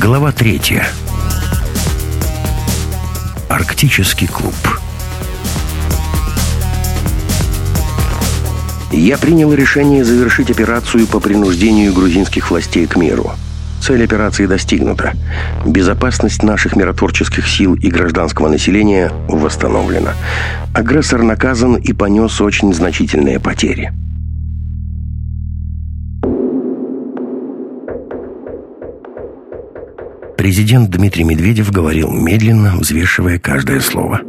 Глава третья. Арктический клуб. Я принял решение завершить операцию по принуждению грузинских властей к миру. Цель операции достигнута. Безопасность наших миротворческих сил и гражданского населения восстановлена. Агрессор наказан и понес очень значительные потери. Президент Дмитрий Медведев говорил медленно, взвешивая каждое слово.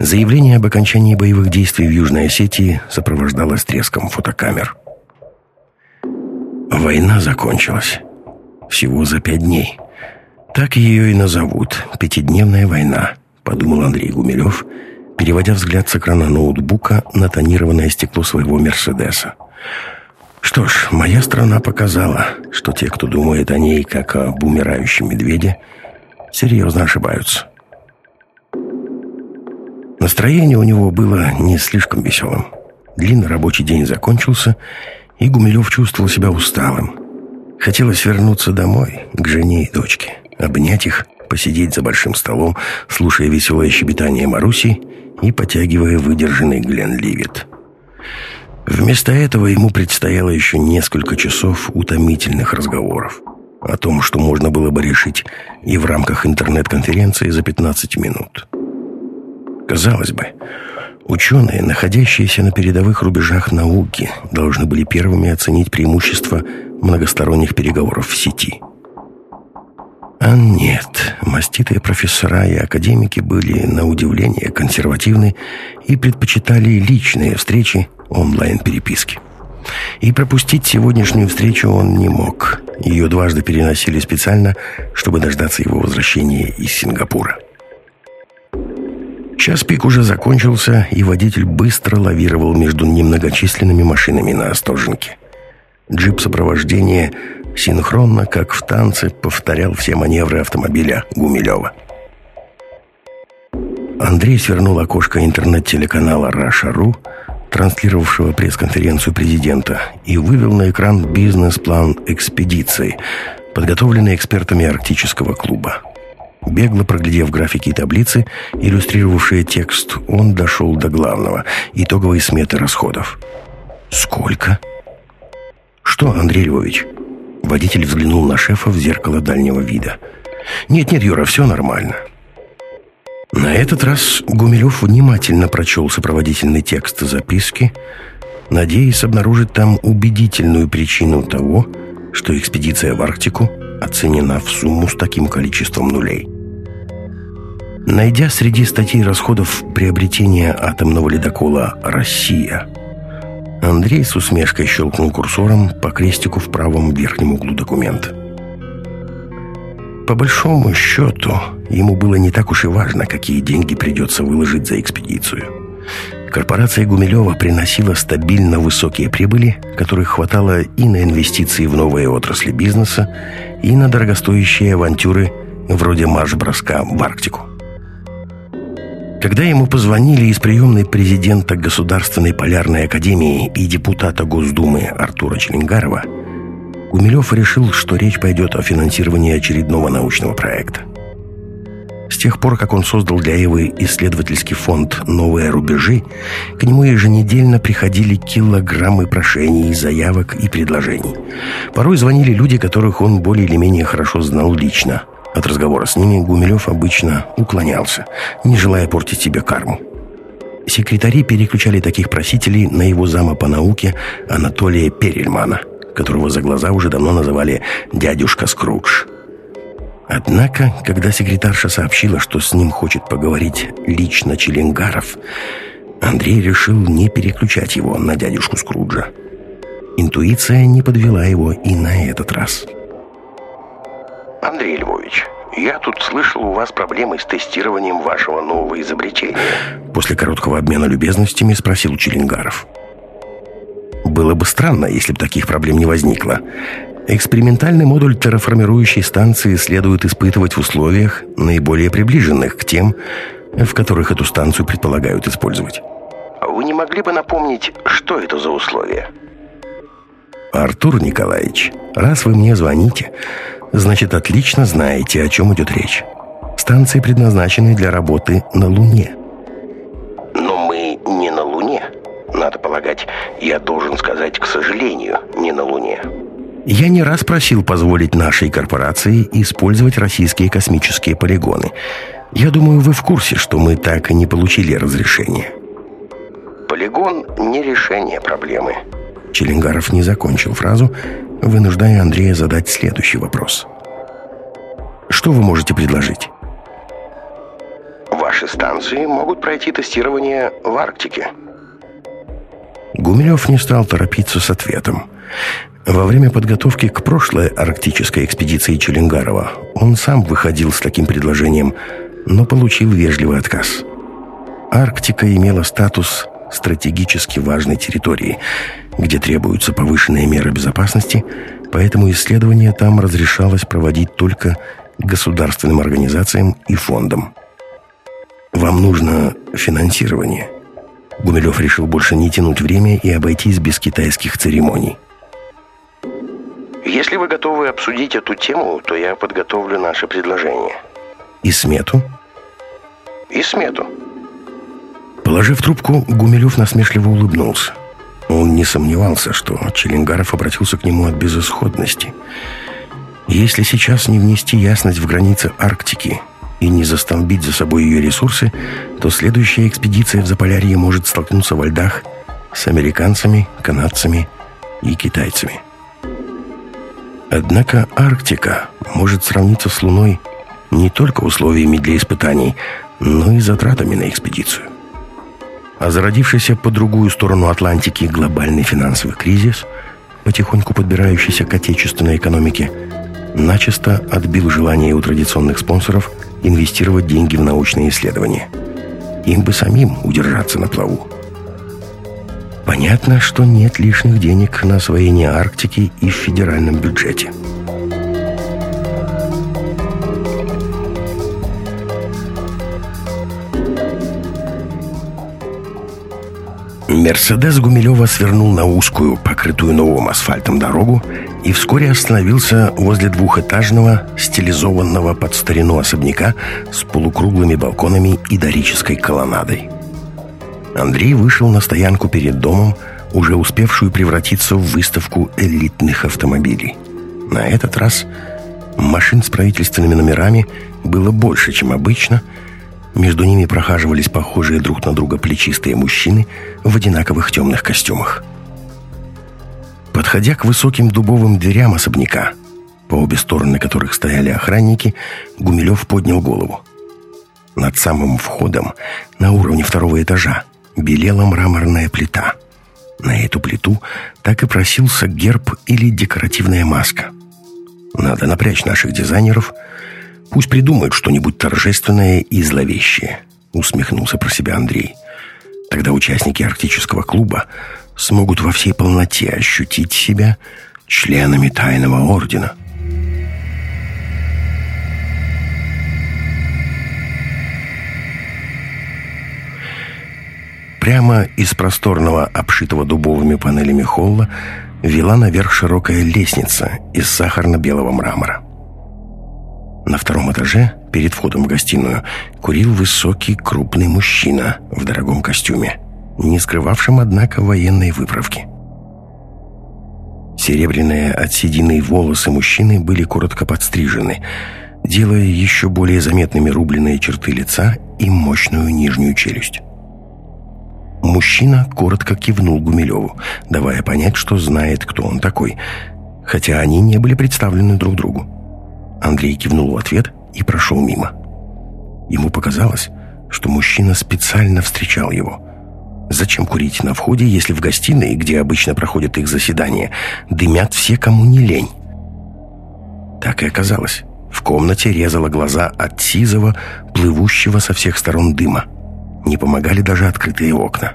Заявление об окончании боевых действий в Южной Осетии сопровождалось треском фотокамер. Война закончилась. Всего за пять дней. Так ее и назовут. «Пятидневная война», — подумал Андрей Гумилев, переводя взгляд с экрана ноутбука на тонированное стекло своего «Мерседеса». Что ж, моя страна показала, что те, кто думает о ней как о умирающем медведе, серьезно ошибаются. Настроение у него было не слишком веселым. Длинный рабочий день закончился, и Гумилев чувствовал себя усталым. Хотелось вернуться домой, к жене и дочке, обнять их, посидеть за большим столом, слушая веселое щебетание Маруси и потягивая выдержанный Глен Ливит. Вместо этого ему предстояло еще несколько часов утомительных разговоров о том, что можно было бы решить и в рамках интернет-конференции за 15 минут. Казалось бы, ученые, находящиеся на передовых рубежах науки, должны были первыми оценить преимущества многосторонних переговоров в сети. А нет, маститые профессора и академики были, на удивление, консервативны и предпочитали личные встречи онлайн-переписки. И пропустить сегодняшнюю встречу он не мог. Ее дважды переносили специально, чтобы дождаться его возвращения из Сингапура. Час пик уже закончился, и водитель быстро лавировал между немногочисленными машинами на Остоженке. Джип сопровождения синхронно, как в танце, повторял все маневры автомобиля Гумилева. Андрей свернул окошко интернет-телеканала «Раша.ру», транслировавшего пресс-конференцию президента, и вывел на экран бизнес-план экспедиции, подготовленный экспертами Арктического клуба. Бегло проглядев графики и таблицы, иллюстрировавшие текст, он дошел до главного – итоговой сметы расходов. «Сколько?» «Что, Андрей Львович?» Водитель взглянул на шефа в зеркало дальнего вида. «Нет-нет, Юра, все нормально. На этот раз Гумилев внимательно прочел сопроводительный текст записки, надеясь обнаружить там убедительную причину того, что экспедиция в Арктику оценена в сумму с таким количеством нулей. Найдя среди статей расходов приобретения атомного ледокола «Россия», Андрей с усмешкой щелкнул курсором по крестику в правом верхнем углу документа. По большому счету, ему было не так уж и важно, какие деньги придется выложить за экспедицию. Корпорация Гумилева приносила стабильно высокие прибыли, которых хватало и на инвестиции в новые отрасли бизнеса, и на дорогостоящие авантюры вроде марш-броска в Арктику. Когда ему позвонили из приемной президента Государственной полярной академии и депутата Госдумы Артура Челенгарова, Гумилев решил, что речь пойдет о финансировании очередного научного проекта. С тех пор, как он создал для Эвы исследовательский фонд «Новые рубежи», к нему еженедельно приходили килограммы прошений, заявок и предложений. Порой звонили люди, которых он более или менее хорошо знал лично. От разговора с ними Гумилев обычно уклонялся, не желая портить себе карму. Секретари переключали таких просителей на его зама по науке Анатолия Перельмана – которого за глаза уже давно называли «дядюшка Скрудж». Однако, когда секретарша сообщила, что с ним хочет поговорить лично Челенгаров, Андрей решил не переключать его на дядюшку Скруджа. Интуиция не подвела его и на этот раз. «Андрей Львович, я тут слышал, у вас проблемы с тестированием вашего нового изобретения». После короткого обмена любезностями спросил Челенгаров. Было бы странно, если бы таких проблем не возникло. Экспериментальный модуль терраформирующей станции следует испытывать в условиях, наиболее приближенных к тем, в которых эту станцию предполагают использовать. Вы не могли бы напомнить, что это за условия? Артур Николаевич, раз вы мне звоните, значит, отлично знаете, о чем идет речь. Станции предназначены для работы на Луне. Но мы не на Луне. Надо полагать, я должен сказать, к сожалению, не на Луне. Я не раз просил позволить нашей корпорации использовать российские космические полигоны. Я думаю, вы в курсе, что мы так и не получили разрешения. Полигон не решение проблемы. Челенгаров не закончил фразу, вынуждая Андрея задать следующий вопрос. Что вы можете предложить? Ваши станции могут пройти тестирование в Арктике. Гумилев не стал торопиться с ответом. Во время подготовки к прошлой арктической экспедиции Челенгарова он сам выходил с таким предложением, но получил вежливый отказ. Арктика имела статус стратегически важной территории, где требуются повышенные меры безопасности, поэтому исследования там разрешалось проводить только государственным организациям и фондам. «Вам нужно финансирование». Гумилев решил больше не тянуть время и обойтись без китайских церемоний. Если вы готовы обсудить эту тему, то я подготовлю наше предложение. И смету? И смету. Положив трубку, Гумилев насмешливо улыбнулся. Он не сомневался, что Челенгаров обратился к нему от безысходности. Если сейчас не внести ясность в границы Арктики и не застолбить за собой ее ресурсы, то следующая экспедиция в Заполярье может столкнуться во льдах с американцами, канадцами и китайцами. Однако Арктика может сравниться с Луной не только условиями для испытаний, но и затратами на экспедицию. А зародившийся по другую сторону Атлантики глобальный финансовый кризис, потихоньку подбирающийся к отечественной экономике, начисто отбил желание у традиционных спонсоров инвестировать деньги в научные исследования. Им бы самим удержаться на плаву. Понятно, что нет лишних денег на освоение Арктики и в федеральном бюджете. Мерседес Гумилева свернул на узкую, покрытую новым асфальтом дорогу и вскоре остановился возле двухэтажного, стилизованного под старину особняка с полукруглыми балконами и дорической колоннадой. Андрей вышел на стоянку перед домом, уже успевшую превратиться в выставку элитных автомобилей. На этот раз машин с правительственными номерами было больше, чем обычно. Между ними прохаживались похожие друг на друга плечистые мужчины в одинаковых темных костюмах. Подходя к высоким дубовым дверям особняка, по обе стороны которых стояли охранники, Гумилев поднял голову. Над самым входом, на уровне второго этажа, белела мраморная плита. На эту плиту так и просился герб или декоративная маска. Надо напрячь наших дизайнеров. Пусть придумают что-нибудь торжественное и зловещее, усмехнулся про себя Андрей. Тогда участники арктического клуба смогут во всей полноте ощутить себя членами тайного ордена. Прямо из просторного, обшитого дубовыми панелями холла вела наверх широкая лестница из сахарно-белого мрамора. На втором этаже, перед входом в гостиную, курил высокий, крупный мужчина в дорогом костюме, не скрывавшим, однако, военной выправки. Серебряные от седины волосы мужчины были коротко подстрижены, делая еще более заметными рубленые черты лица и мощную нижнюю челюсть. Мужчина коротко кивнул Гумилеву, давая понять, что знает, кто он такой, хотя они не были представлены друг другу. Андрей кивнул в ответ и прошел мимо. Ему показалось, что мужчина специально встречал его. Зачем курить на входе, если в гостиной, где обычно проходят их заседания, дымят все, кому не лень? Так и оказалось. В комнате резало глаза от сизого, плывущего со всех сторон дыма. Не помогали даже открытые окна.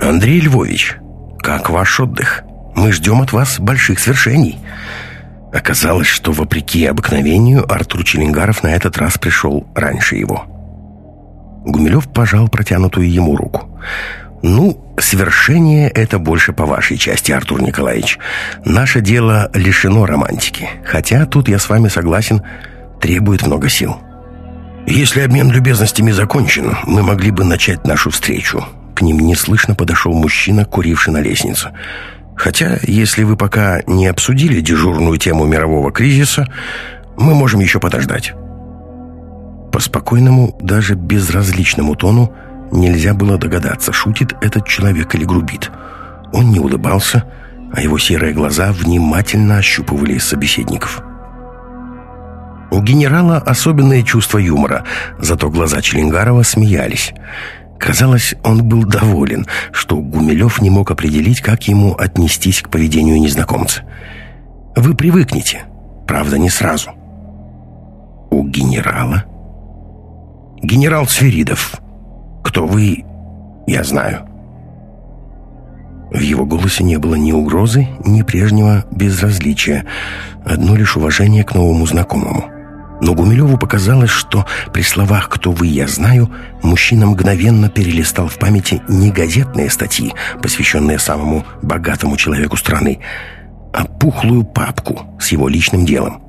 «Андрей Львович, как ваш отдых? Мы ждем от вас больших свершений». Оказалось, что, вопреки обыкновению, Артур Челенгаров на этот раз пришел раньше его. Гумилев пожал протянутую ему руку. Ну, свершение это больше по вашей части, Артур Николаевич. Наше дело лишено романтики. Хотя тут я с вами согласен, требует много сил. Если обмен любезностями закончен, мы могли бы начать нашу встречу. К ним неслышно подошел мужчина, куривший на лестнице. Хотя, если вы пока не обсудили дежурную тему мирового кризиса, мы можем еще подождать. По спокойному, даже безразличному тону нельзя было догадаться, шутит этот человек или грубит. Он не улыбался, а его серые глаза внимательно ощупывали собеседников. У генерала особенное чувство юмора, зато глаза Челенгарова смеялись. Казалось, он был доволен, что Гумилев не мог определить, как ему отнестись к поведению незнакомца. «Вы привыкнете, правда, не сразу». «У генерала?» «Генерал Свиридов. Кто вы, я знаю». В его голосе не было ни угрозы, ни прежнего безразличия, одно лишь уважение к новому знакомому. Но Гумилеву показалось, что при словах «кто вы, я знаю» мужчина мгновенно перелистал в памяти не газетные статьи, посвященные самому богатому человеку страны, а пухлую папку с его личным делом.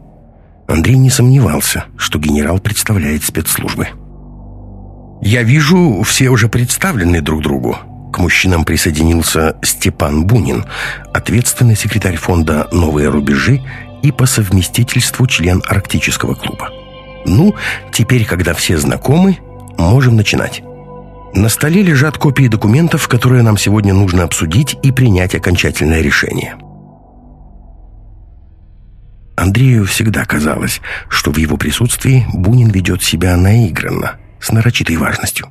Андрей не сомневался, что генерал представляет спецслужбы. «Я вижу, все уже представлены друг другу», к мужчинам присоединился Степан Бунин, ответственный секретарь фонда «Новые рубежи» и по совместительству член Арктического клуба. Ну, теперь, когда все знакомы, можем начинать. На столе лежат копии документов, которые нам сегодня нужно обсудить и принять окончательное решение. Андрею всегда казалось, что в его присутствии Бунин ведет себя наигранно, с нарочитой важностью.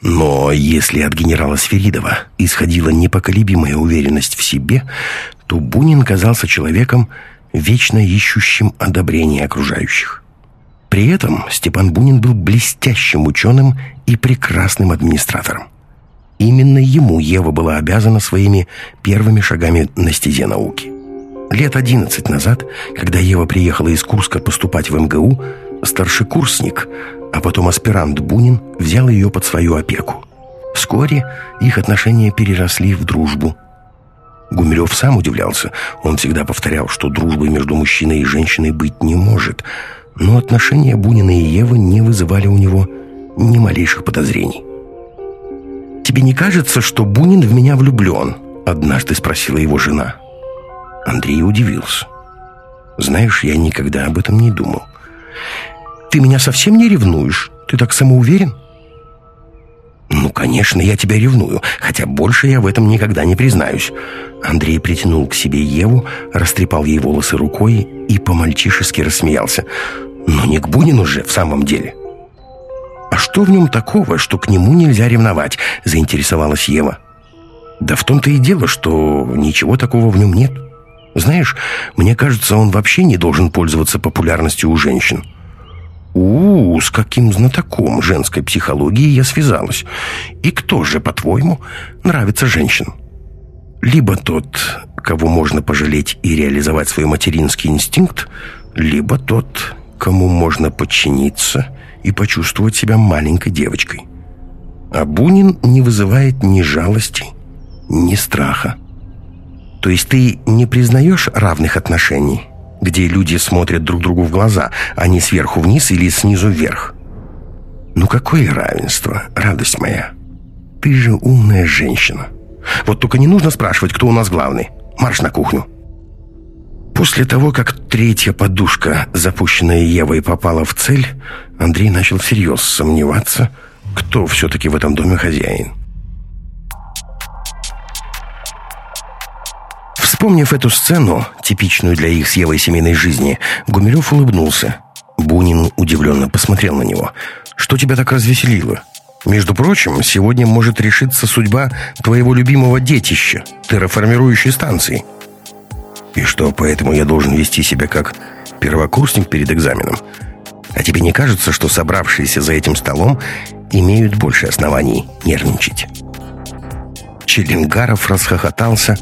Но если от генерала Сверидова исходила непоколебимая уверенность в себе, то Бунин казался человеком, вечно ищущим одобрение окружающих. При этом Степан Бунин был блестящим ученым и прекрасным администратором. Именно ему Ева была обязана своими первыми шагами на стезе науки. Лет одиннадцать назад, когда Ева приехала из Курска поступать в МГУ, старшекурсник, а потом аспирант Бунин взял ее под свою опеку. Вскоре их отношения переросли в дружбу – Гумилев сам удивлялся. Он всегда повторял, что дружбы между мужчиной и женщиной быть не может. Но отношения Бунина и Евы не вызывали у него ни малейших подозрений. «Тебе не кажется, что Бунин в меня влюблен?» Однажды спросила его жена. Андрей удивился. «Знаешь, я никогда об этом не думал. Ты меня совсем не ревнуешь? Ты так самоуверен?» «Ну, конечно, я тебя ревную, хотя больше я в этом никогда не признаюсь». Андрей притянул к себе Еву, растрепал ей волосы рукой и по-мальчишески рассмеялся. «Но не к Бунину же, в самом деле». «А что в нем такого, что к нему нельзя ревновать?» – заинтересовалась Ева. «Да в том-то и дело, что ничего такого в нем нет. Знаешь, мне кажется, он вообще не должен пользоваться популярностью у женщин». У, с каким знатоком женской психологии я связалась. И кто же, по-твоему, нравится женщинам? Либо тот, кого можно пожалеть и реализовать свой материнский инстинкт, либо тот, кому можно подчиниться и почувствовать себя маленькой девочкой. А Бунин не вызывает ни жалости, ни страха. То есть ты не признаешь равных отношений? Где люди смотрят друг другу в глаза, а не сверху вниз или снизу вверх. Ну какое равенство, радость моя? Ты же умная женщина. Вот только не нужно спрашивать, кто у нас главный. Марш на кухню. После того, как третья подушка, запущенная Евой, попала в цель, Андрей начал всерьез сомневаться, кто все-таки в этом доме хозяин. Вспомнив эту сцену, типичную для их с Евой семейной жизни, Гумилев улыбнулся. Бунин удивленно посмотрел на него. «Что тебя так развеселило?» «Между прочим, сегодня может решиться судьба твоего любимого детища, терраформирующей станции». «И что, поэтому я должен вести себя как первокурсник перед экзаменом? А тебе не кажется, что собравшиеся за этим столом имеют больше оснований нервничать?» Челенгаров расхохотался,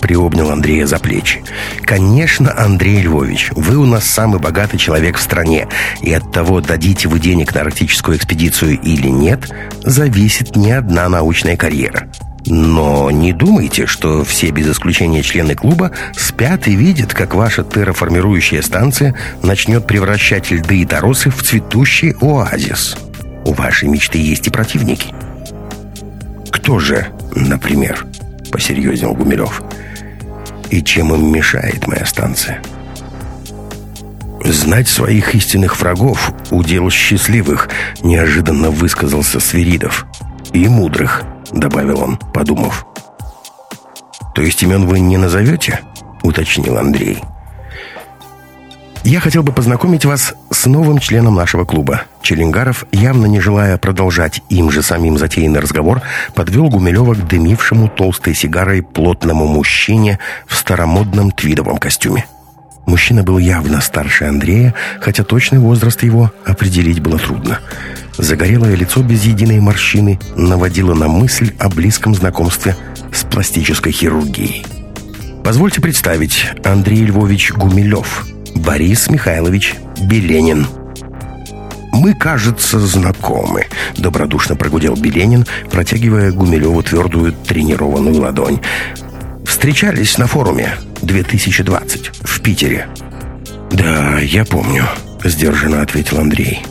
приобнял Андрея за плечи. «Конечно, Андрей Львович, вы у нас самый богатый человек в стране, и от того, дадите вы денег на арктическую экспедицию или нет, зависит не одна научная карьера. Но не думайте, что все без исключения члены клуба спят и видят, как ваша терраформирующая станция начнет превращать льды и торосы в цветущий оазис. У вашей мечты есть и противники». «Кто же, например?» — посерьезнел Гумилев. «И чем им мешает моя станция?» «Знать своих истинных врагов — удел счастливых», — неожиданно высказался Свиридов. «И мудрых», — добавил он, подумав. «То есть имен вы не назовете?» — уточнил Андрей. Я хотел бы познакомить вас с новым членом нашего клуба. Челенгаров, явно не желая продолжать им же самим затеянный разговор, подвел Гумилева к дымившему толстой сигарой плотному мужчине в старомодном твидовом костюме. Мужчина был явно старше Андрея, хотя точный возраст его определить было трудно. Загорелое лицо без единой морщины наводило на мысль о близком знакомстве с пластической хирургией. Позвольте представить, Андрей Львович Гумилев – Борис Михайлович Беленин. «Мы, кажется, знакомы», — добродушно прогудел Беленин, протягивая Гумилеву твердую тренированную ладонь. «Встречались на форуме 2020 в Питере». «Да, я помню», — сдержанно ответил Андрей.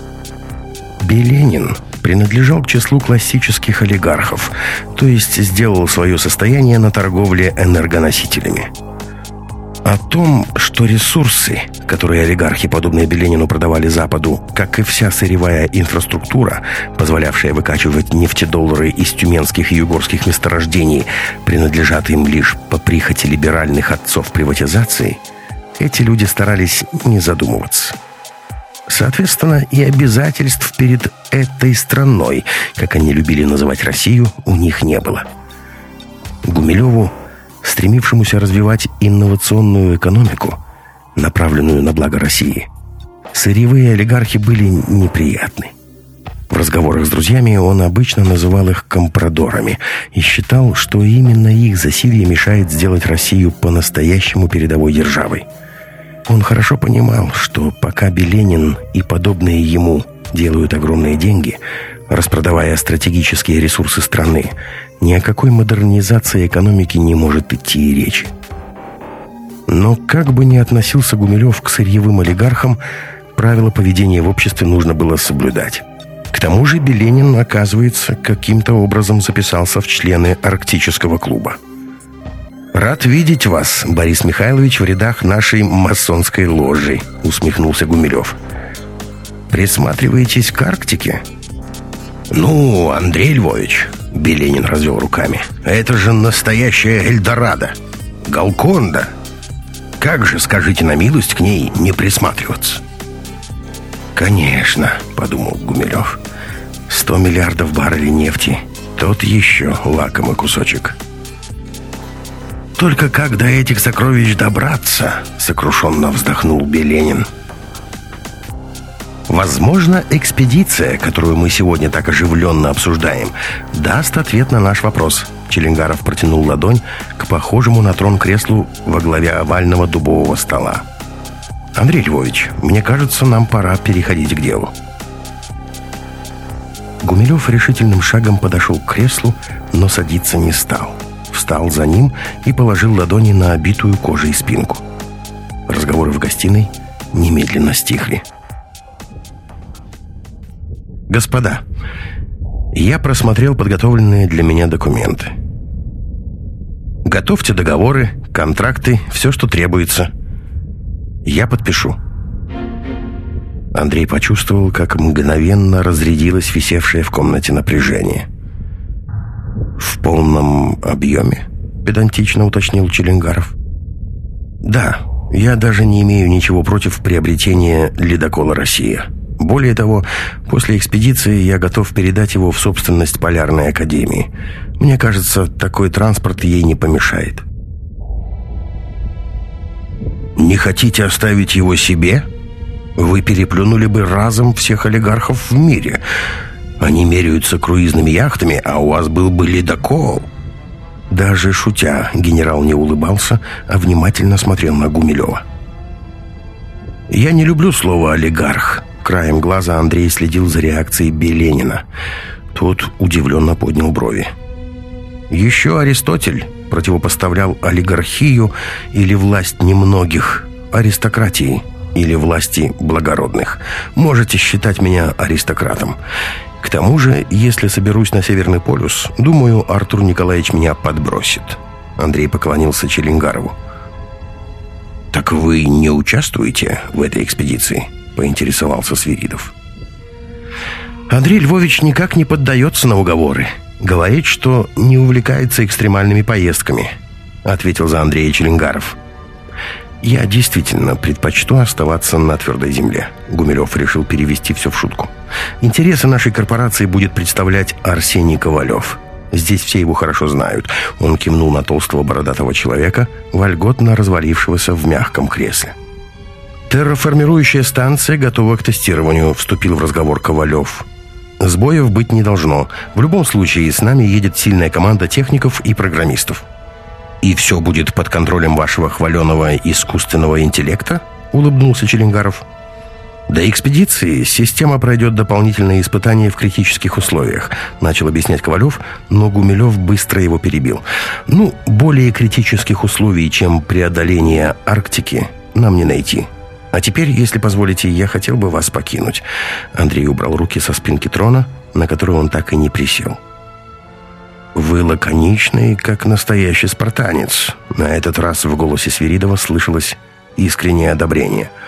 Беленин принадлежал к числу классических олигархов, то есть сделал свое состояние на торговле энергоносителями. О том, что ресурсы, которые олигархи, подобные Беленину, продавали Западу, как и вся сырьевая инфраструктура, позволявшая выкачивать нефтедоллары из тюменских и югорских месторождений, принадлежат им лишь по прихоти либеральных отцов приватизации, эти люди старались не задумываться. Соответственно, и обязательств перед этой страной, как они любили называть Россию, у них не было. Гумилеву стремившемуся развивать инновационную экономику, направленную на благо России, сырьевые олигархи были неприятны. В разговорах с друзьями он обычно называл их компрадорами и считал, что именно их засилье мешает сделать Россию по-настоящему передовой державой. Он хорошо понимал, что пока Беленин и подобные ему делают огромные деньги, распродавая стратегические ресурсы страны, ни о какой модернизации экономики не может идти и речи. Но как бы ни относился Гумилев к сырьевым олигархам, правила поведения в обществе нужно было соблюдать. К тому же Беленин, оказывается, каким-то образом записался в члены Арктического клуба. «Рад видеть вас, Борис Михайлович, в рядах нашей масонской ложи», — усмехнулся Гумилев. «Присматриваетесь к Арктике?» «Ну, Андрей Львович», — Беленин развел руками, «это же настоящая Эльдорадо, Галконда. Как же, скажите на милость, к ней не присматриваться?» «Конечно», — подумал Гумилев, «сто миллиардов баррелей нефти, тот еще лакомый кусочек». «Только как до этих сокровищ добраться?» — сокрушенно вздохнул Беленин. Возможно, экспедиция, которую мы сегодня так оживленно обсуждаем, даст ответ на наш вопрос. Челенгаров протянул ладонь к похожему на трон креслу во главе овального дубового стола. «Андрей Львович, мне кажется, нам пора переходить к делу». Гумилев решительным шагом подошел к креслу, но садиться не стал. Встал за ним и положил ладони на обитую кожей спинку. Разговоры в гостиной немедленно стихли. «Господа, я просмотрел подготовленные для меня документы. Готовьте договоры, контракты, все, что требуется. Я подпишу». Андрей почувствовал, как мгновенно разрядилось висевшее в комнате напряжение. «В полном объеме?» — педантично уточнил Челенгаров. «Да, я даже не имею ничего против приобретения ледокола «Россия». Более того, после экспедиции я готов передать его в собственность Полярной Академии. Мне кажется, такой транспорт ей не помешает. Не хотите оставить его себе? Вы переплюнули бы разом всех олигархов в мире. Они меряются круизными яхтами, а у вас был бы ледокол. Даже шутя, генерал не улыбался, а внимательно смотрел на Гумилева. «Я не люблю слово «олигарх». Краем глаза Андрей следил за реакцией Беленина. Тот удивленно поднял брови. «Еще Аристотель противопоставлял олигархию или власть немногих аристократии или власти благородных. Можете считать меня аристократом. К тому же, если соберусь на Северный полюс, думаю, Артур Николаевич меня подбросит». Андрей поклонился Челенгарову. «Так вы не участвуете в этой экспедиции?» — поинтересовался Свиридов. Андрей Львович никак не поддается на уговоры. Говорит, что не увлекается экстремальными поездками, ответил за Андрея Челенгаров. Я действительно предпочту оставаться на твердой земле. Гумилев решил перевести все в шутку. Интересы нашей корпорации будет представлять Арсений Ковалев. Здесь все его хорошо знают. Он кивнул на толстого бородатого человека, вольготно развалившегося в мягком кресле. «Терраформирующая станция готова к тестированию», — вступил в разговор Ковалев. «Сбоев быть не должно. В любом случае, с нами едет сильная команда техников и программистов». «И все будет под контролем вашего хваленого искусственного интеллекта?» — улыбнулся Челенгаров. До экспедиции система пройдет дополнительные испытания в критических условиях, начал объяснять Ковалев, но Гумилев быстро его перебил. Ну, более критических условий, чем преодоление Арктики, нам не найти. А теперь, если позволите, я хотел бы вас покинуть. Андрей убрал руки со спинки трона, на которую он так и не присел. «Вы лаконичный, как настоящий спартанец». На этот раз в голосе Свиридова слышалось искреннее одобрение –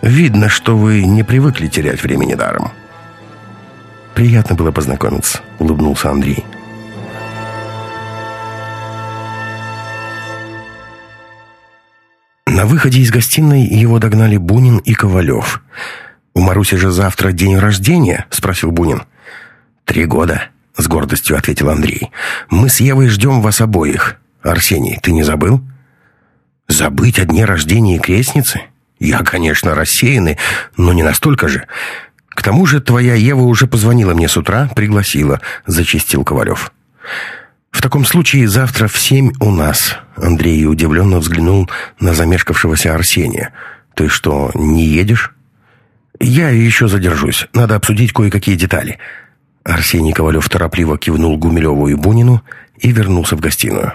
Видно, что вы не привыкли терять времени даром. Приятно было познакомиться, улыбнулся Андрей. На выходе из гостиной его догнали Бунин и Ковалев. «У Маруси же завтра день рождения?» — спросил Бунин. «Три года», — с гордостью ответил Андрей. «Мы с Евой ждем вас обоих. Арсений, ты не забыл?» «Забыть о дне рождения крестницы?» Я, конечно, рассеянный, но не настолько же. К тому же твоя Ева уже позвонила мне с утра, пригласила, зачистил Ковалев. В таком случае завтра в семь у нас. Андрей удивленно взглянул на замешкавшегося Арсения. Ты что, не едешь? Я еще задержусь. Надо обсудить кое-какие детали. Арсений Ковалев торопливо кивнул Гумилеву и Бунину и вернулся в гостиную.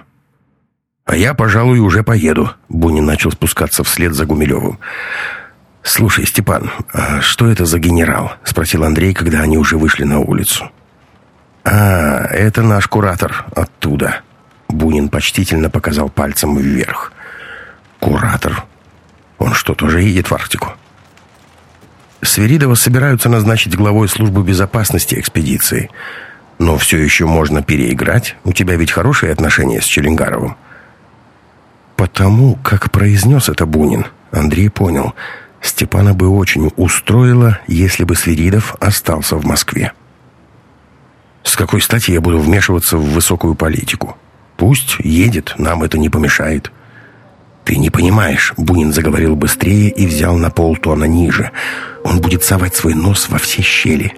«А я, пожалуй, уже поеду», — Бунин начал спускаться вслед за Гумилевым. «Слушай, Степан, а что это за генерал?» — спросил Андрей, когда они уже вышли на улицу. «А, это наш куратор оттуда». Бунин почтительно показал пальцем вверх. «Куратор? Он что, тоже едет в Арктику?» Свиридова собираются назначить главой службы безопасности экспедиции. Но все еще можно переиграть. У тебя ведь хорошие отношения с Челенгаровым. Потому, как произнес это Бунин, Андрей понял, Степана бы очень устроило, если бы Свиридов остался в Москве. С какой стати я буду вмешиваться в высокую политику? Пусть едет, нам это не помешает. Ты не понимаешь, Бунин заговорил быстрее и взял на полтона ниже. Он будет совать свой нос во все щели.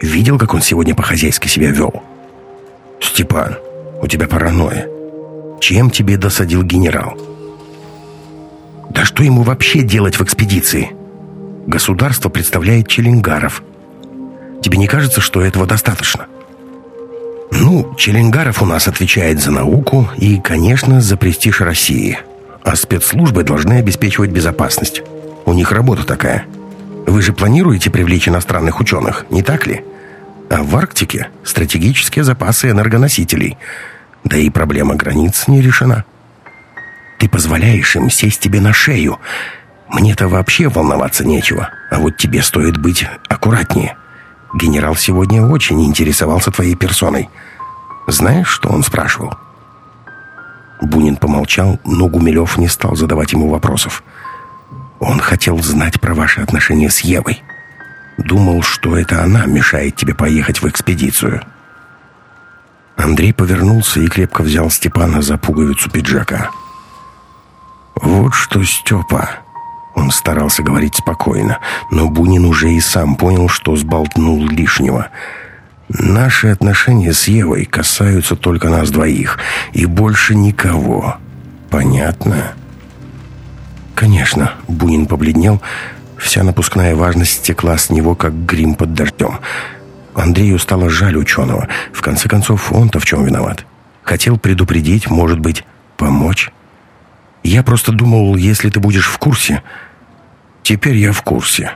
Видел, как он сегодня по-хозяйски себя вел? Степан, у тебя паранойя. Чем тебе досадил генерал? Да что ему вообще делать в экспедиции? Государство представляет Челенгаров. Тебе не кажется, что этого достаточно? Ну, Челенгаров у нас отвечает за науку и, конечно, за престиж России. А спецслужбы должны обеспечивать безопасность. У них работа такая. Вы же планируете привлечь иностранных ученых, не так ли? А в Арктике стратегические запасы энергоносителей – да и проблема границ не решена. Ты позволяешь им сесть тебе на шею. Мне-то вообще волноваться нечего, а вот тебе стоит быть аккуратнее. Генерал сегодня очень интересовался твоей персоной. Знаешь, что он спрашивал?» Бунин помолчал, но Гумилев не стал задавать ему вопросов. «Он хотел знать про ваши отношения с Евой. Думал, что это она мешает тебе поехать в экспедицию». Андрей повернулся и крепко взял Степана за пуговицу пиджака. «Вот что, Степа!» Он старался говорить спокойно, но Бунин уже и сам понял, что сболтнул лишнего. Наши отношения с Евой касаются только нас двоих, и больше никого. Понятно? Конечно, Бунин побледнел, вся напускная важность стекла с него, как грим под дождем. Андрею стало жаль ученого. В конце концов, он-то в чем виноват? Хотел предупредить, может быть, помочь? Я просто думал, если ты будешь в курсе... Теперь я в курсе.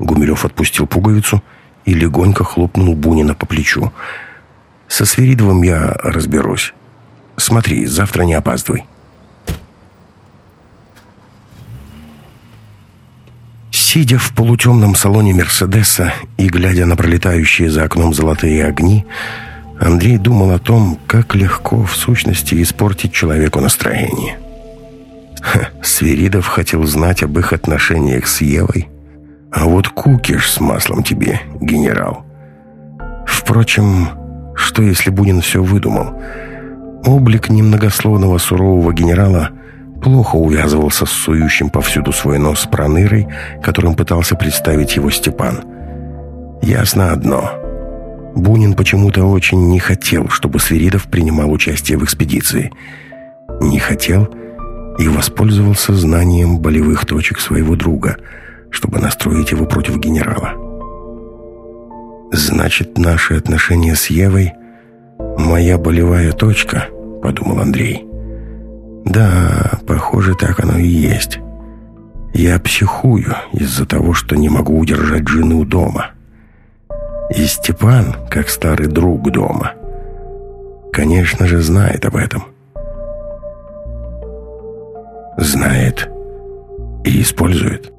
Гумилев отпустил пуговицу и легонько хлопнул Бунина по плечу. «Со Свиридовым я разберусь. Смотри, завтра не опаздывай». Сидя в полутемном салоне «Мерседеса» и глядя на пролетающие за окном золотые огни, Андрей думал о том, как легко в сущности испортить человеку настроение. Ха, Свиридов хотел знать об их отношениях с Евой – а вот кукиш с маслом тебе, генерал. Впрочем, что если Бунин все выдумал? Облик немногословного сурового генерала плохо увязывался с сующим повсюду свой нос пронырой, которым пытался представить его Степан. Ясно одно. Бунин почему-то очень не хотел, чтобы Свиридов принимал участие в экспедиции. Не хотел и воспользовался знанием болевых точек своего друга – чтобы настроить его против генерала. «Значит, наши отношения с Евой — моя болевая точка», — подумал Андрей. «Да, похоже, так оно и есть. Я психую из-за того, что не могу удержать жену дома. И Степан, как старый друг дома, конечно же, знает об этом. Знает и использует».